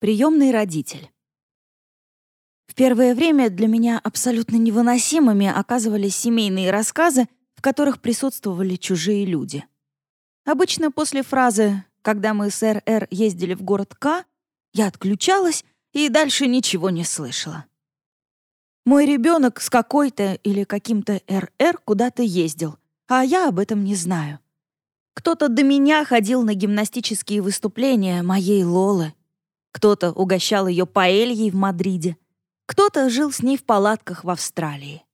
Приемный родитель. В первое время для меня абсолютно невыносимыми оказывались семейные рассказы, в которых присутствовали чужие люди. Обычно после фразы «когда мы с РР ездили в город К», я отключалась и дальше ничего не слышала. Мой ребенок с какой-то или каким-то РР куда-то ездил, а я об этом не знаю. Кто-то до меня ходил на гимнастические выступления моей Лолы, кто-то угощал ее паэльей в Мадриде, кто-то жил с ней в палатках в Австралии.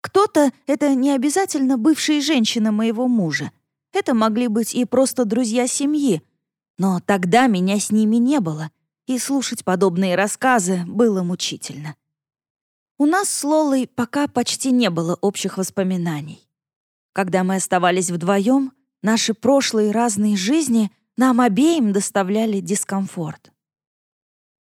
Кто-то — это не обязательно бывшие женщины моего мужа. Это могли быть и просто друзья семьи. Но тогда меня с ними не было, и слушать подобные рассказы было мучительно. У нас с Лолой пока почти не было общих воспоминаний. Когда мы оставались вдвоем, наши прошлые разные жизни нам обеим доставляли дискомфорт.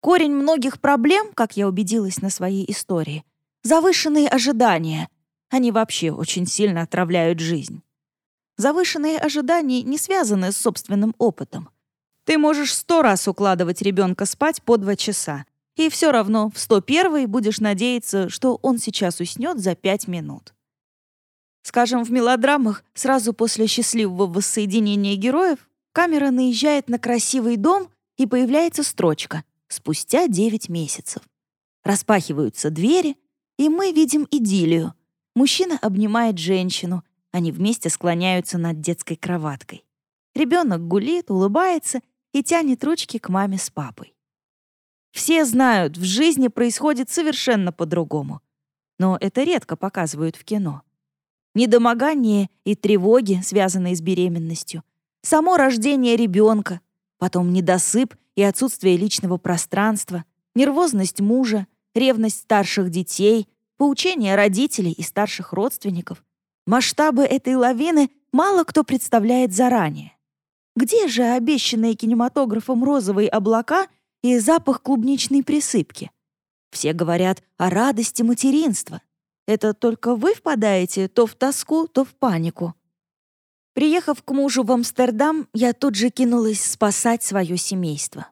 Корень многих проблем, как я убедилась на своей истории, завышенные ожидания. Они вообще очень сильно отравляют жизнь. Завышенные ожидания не связаны с собственным опытом. Ты можешь сто раз укладывать ребенка спать по два часа, и все равно в 101 будешь надеяться, что он сейчас уснет за пять минут. Скажем, в мелодрамах сразу после счастливого воссоединения героев камера наезжает на красивый дом, и появляется строчка — спустя 9 месяцев. Распахиваются двери, и мы видим идиллию. Мужчина обнимает женщину, они вместе склоняются над детской кроваткой. Ребенок гулит, улыбается и тянет ручки к маме с папой. Все знают, в жизни происходит совершенно по-другому. Но это редко показывают в кино. Недомогание и тревоги, связанные с беременностью, само рождение ребенка, потом недосып и отсутствие личного пространства, нервозность мужа, ревность старших детей, поучение родителей и старших родственников. Масштабы этой лавины мало кто представляет заранее. Где же обещанные кинематографом розовые облака и запах клубничной присыпки? Все говорят о радости материнства. Это только вы впадаете то в тоску, то в панику. Приехав к мужу в Амстердам, я тут же кинулась спасать свое семейство.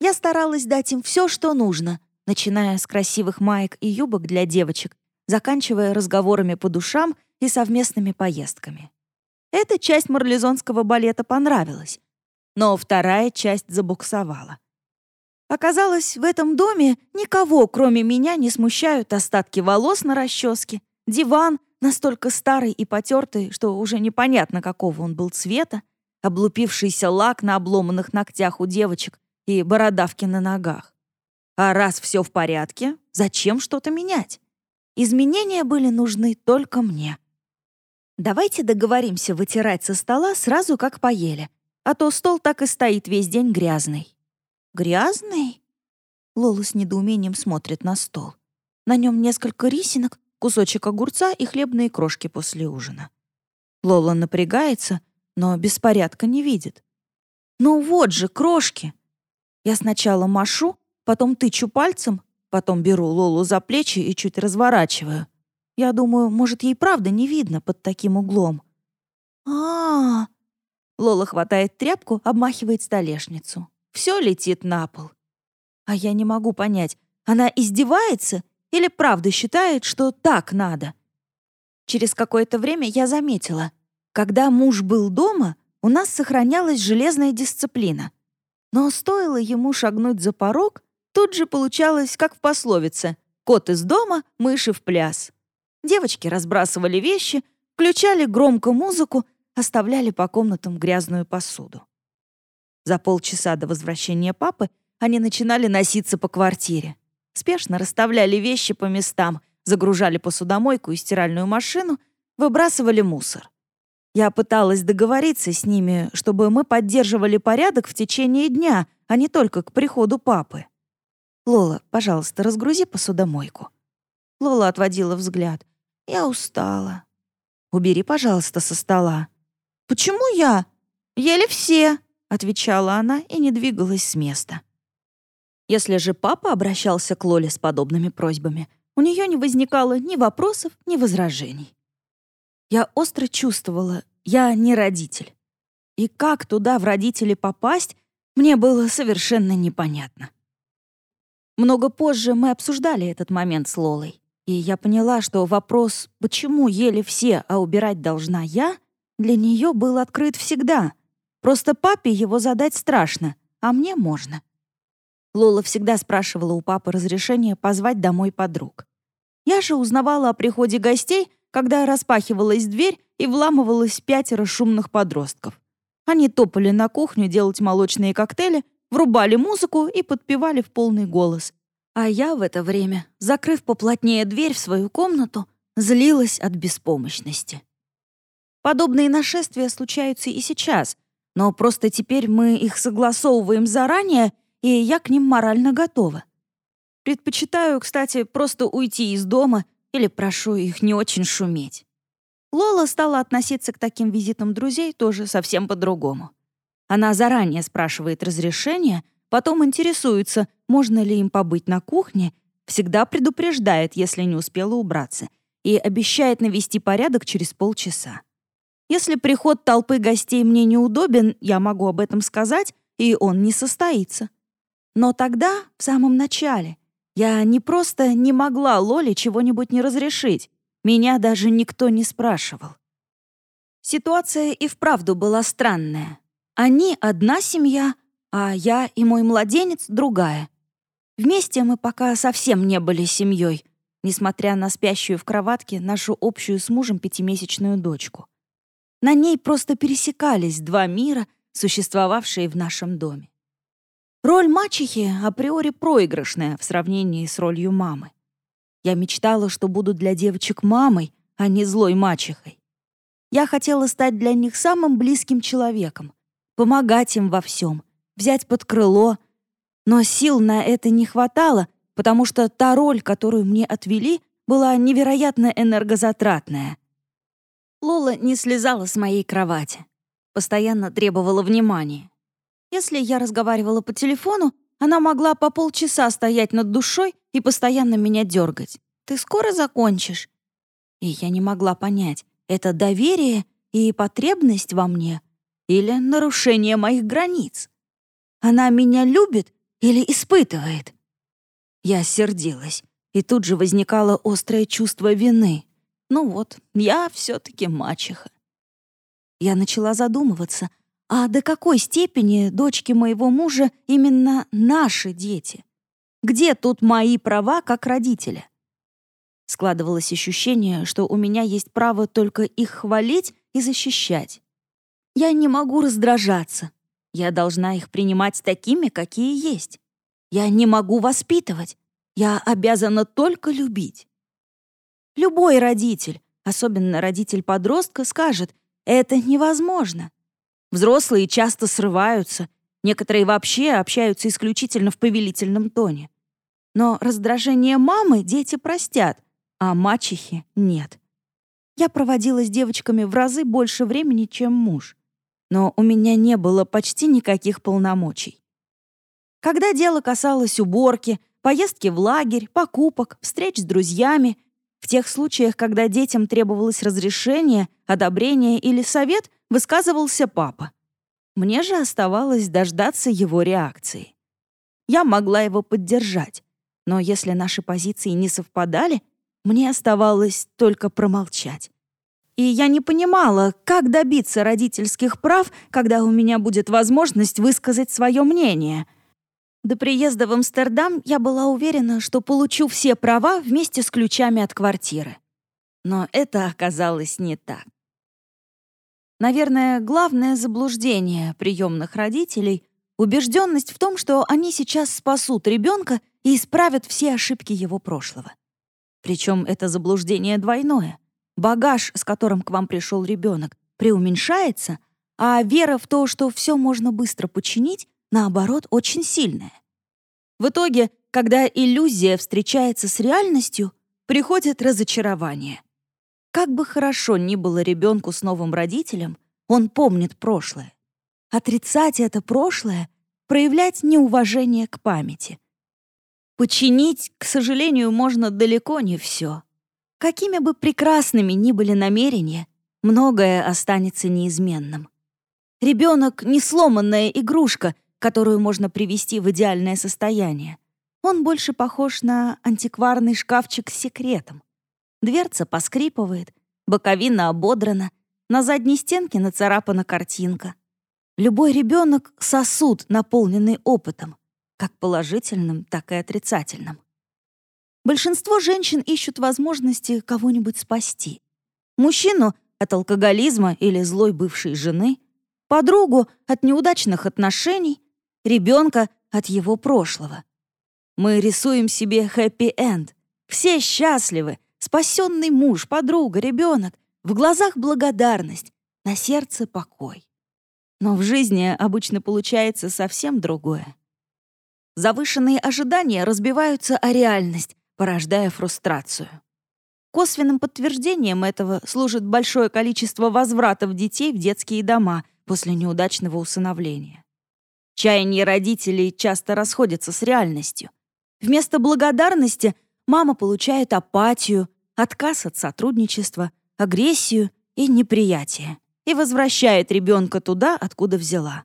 Я старалась дать им все, что нужно, начиная с красивых маек и юбок для девочек, заканчивая разговорами по душам и совместными поездками. Эта часть марлезонского балета понравилась, но вторая часть забуксовала. Оказалось, в этом доме никого, кроме меня, не смущают остатки волос на расческе, диван, настолько старый и потертый, что уже непонятно, какого он был цвета, облупившийся лак на обломанных ногтях у девочек и бородавки на ногах. А раз все в порядке, зачем что-то менять? Изменения были нужны только мне. Давайте договоримся вытирать со стола сразу, как поели, а то стол так и стоит весь день грязный. Грязный? Лола с недоумением смотрит на стол. На нем несколько рисинок, кусочек огурца и хлебные крошки после ужина. Лола напрягается, но беспорядка не видит. «Ну вот же, крошки!» Я сначала машу, потом тычу пальцем, потом беру Лолу за плечи и чуть разворачиваю. Я думаю, может, ей правда не видно под таким углом. а, -а. Лола хватает тряпку, обмахивает столешницу. Все летит на пол. А я не могу понять, она издевается или правда считает, что так надо? Через какое-то время я заметила, когда муж был дома, у нас сохранялась железная дисциплина — но стоило ему шагнуть за порог, тут же получалось, как в пословице «Кот из дома, мыши в пляс». Девочки разбрасывали вещи, включали громко музыку, оставляли по комнатам грязную посуду. За полчаса до возвращения папы они начинали носиться по квартире. Спешно расставляли вещи по местам, загружали посудомойку и стиральную машину, выбрасывали мусор. Я пыталась договориться с ними, чтобы мы поддерживали порядок в течение дня, а не только к приходу папы. «Лола, пожалуйста, разгрузи посудомойку». Лола отводила взгляд. «Я устала». «Убери, пожалуйста, со стола». «Почему я? Ели все», — отвечала она и не двигалась с места. Если же папа обращался к Лоле с подобными просьбами, у нее не возникало ни вопросов, ни возражений. Я остро чувствовала, я не родитель. И как туда в родители попасть, мне было совершенно непонятно. Много позже мы обсуждали этот момент с Лолой. И я поняла, что вопрос «почему ели все, а убирать должна я?» для нее был открыт всегда. Просто папе его задать страшно, а мне можно. Лола всегда спрашивала у папы разрешения позвать домой подруг. Я же узнавала о приходе гостей, когда распахивалась дверь и вламывалось пятеро шумных подростков. Они топали на кухню делать молочные коктейли, врубали музыку и подпевали в полный голос. А я в это время, закрыв поплотнее дверь в свою комнату, злилась от беспомощности. Подобные нашествия случаются и сейчас, но просто теперь мы их согласовываем заранее, и я к ним морально готова. Предпочитаю, кстати, просто уйти из дома или прошу их не очень шуметь. Лола стала относиться к таким визитам друзей тоже совсем по-другому. Она заранее спрашивает разрешения, потом интересуется, можно ли им побыть на кухне, всегда предупреждает, если не успела убраться, и обещает навести порядок через полчаса. Если приход толпы гостей мне неудобен, я могу об этом сказать, и он не состоится. Но тогда, в самом начале, я не просто не могла Лоле чего-нибудь не разрешить, меня даже никто не спрашивал. Ситуация и вправду была странная. Они одна семья, а я и мой младенец другая. Вместе мы пока совсем не были семьей, несмотря на спящую в кроватке нашу общую с мужем пятимесячную дочку. На ней просто пересекались два мира, существовавшие в нашем доме. Роль мачехи априори проигрышная в сравнении с ролью мамы. Я мечтала, что буду для девочек мамой, а не злой мачехой. Я хотела стать для них самым близким человеком, помогать им во всем, взять под крыло. Но сил на это не хватало, потому что та роль, которую мне отвели, была невероятно энергозатратная. Лола не слезала с моей кровати. Постоянно требовала внимания. Если я разговаривала по телефону, она могла по полчаса стоять над душой и постоянно меня дергать. «Ты скоро закончишь?» И я не могла понять, это доверие и потребность во мне или нарушение моих границ. Она меня любит или испытывает? Я сердилась, и тут же возникало острое чувство вины. Ну вот, я все таки мачеха. Я начала задумываться, а до какой степени дочки моего мужа именно наши дети? Где тут мои права как родителя? Складывалось ощущение, что у меня есть право только их хвалить и защищать. Я не могу раздражаться. Я должна их принимать такими, какие есть. Я не могу воспитывать. Я обязана только любить. Любой родитель, особенно родитель-подростка, скажет, это невозможно. Взрослые часто срываются, некоторые вообще общаются исключительно в повелительном тоне. Но раздражение мамы дети простят, а мачехи нет. Я проводила с девочками в разы больше времени, чем муж. Но у меня не было почти никаких полномочий. Когда дело касалось уборки, поездки в лагерь, покупок, встреч с друзьями, в тех случаях, когда детям требовалось разрешение, одобрение или совет, высказывался папа. Мне же оставалось дождаться его реакции. Я могла его поддержать, но если наши позиции не совпадали, мне оставалось только промолчать. И я не понимала, как добиться родительских прав, когда у меня будет возможность высказать свое мнение. До приезда в Амстердам я была уверена, что получу все права вместе с ключами от квартиры. Но это оказалось не так. Наверное, главное заблуждение приемных родителей — убежденность в том, что они сейчас спасут ребенка и исправят все ошибки его прошлого. Причем это заблуждение двойное. Багаж, с которым к вам пришел ребенок, преуменьшается, а вера в то, что все можно быстро починить, наоборот, очень сильная. В итоге, когда иллюзия встречается с реальностью, приходит разочарование. Как бы хорошо ни было ребенку с новым родителем, он помнит прошлое. Отрицать это прошлое — проявлять неуважение к памяти. Починить, к сожалению, можно далеко не все. Какими бы прекрасными ни были намерения, многое останется неизменным. Ребенок — не сломанная игрушка, которую можно привести в идеальное состояние. Он больше похож на антикварный шкафчик с секретом. Дверца поскрипывает, боковина ободрана, на задней стенке нацарапана картинка. Любой ребенок — сосуд, наполненный опытом, как положительным, так и отрицательным. Большинство женщин ищут возможности кого-нибудь спасти. Мужчину — от алкоголизма или злой бывшей жены, подругу — от неудачных отношений, ребенка — от его прошлого. Мы рисуем себе хэппи-энд. Все счастливы, спасенный муж, подруга, ребенок. В глазах благодарность, на сердце покой. Но в жизни обычно получается совсем другое. Завышенные ожидания разбиваются о реальность, порождая фрустрацию. Косвенным подтверждением этого служит большое количество возвратов детей в детские дома после неудачного усыновления. Чаяния родителей часто расходятся с реальностью. Вместо благодарности мама получает апатию, отказ от сотрудничества, агрессию и неприятие и возвращает ребенка туда, откуда взяла.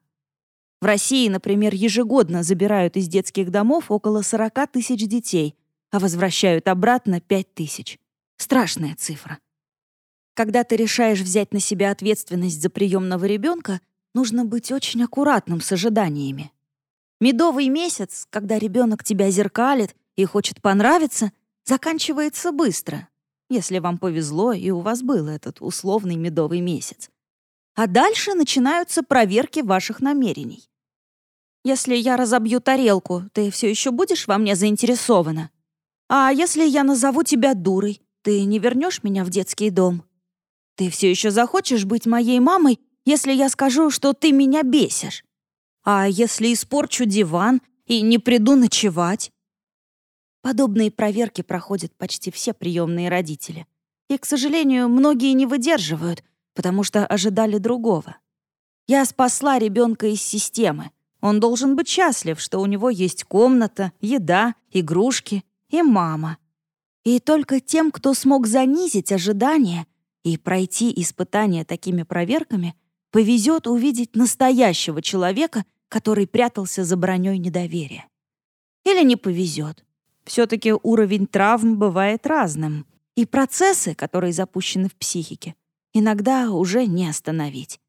В России, например, ежегодно забирают из детских домов около 40 тысяч детей, а возвращают обратно 5 тысяч. Страшная цифра. Когда ты решаешь взять на себя ответственность за приемного ребенка, нужно быть очень аккуратным с ожиданиями. Медовый месяц, когда ребенок тебя зеркалит и хочет понравиться, заканчивается быстро, если вам повезло и у вас был этот условный медовый месяц. А дальше начинаются проверки ваших намерений. Если я разобью тарелку, ты все еще будешь во мне заинтересована? А если я назову тебя дурой, ты не вернешь меня в детский дом? Ты все еще захочешь быть моей мамой, если я скажу, что ты меня бесишь? А если испорчу диван и не приду ночевать? Подобные проверки проходят почти все приемные родители. И, к сожалению, многие не выдерживают, потому что ожидали другого. Я спасла ребенка из системы. Он должен быть счастлив, что у него есть комната, еда, игрушки и мама. И только тем, кто смог занизить ожидания и пройти испытания такими проверками, повезет увидеть настоящего человека, который прятался за броней недоверия. Или не повезет. Все-таки уровень травм бывает разным, и процессы, которые запущены в психике, иногда уже не остановить.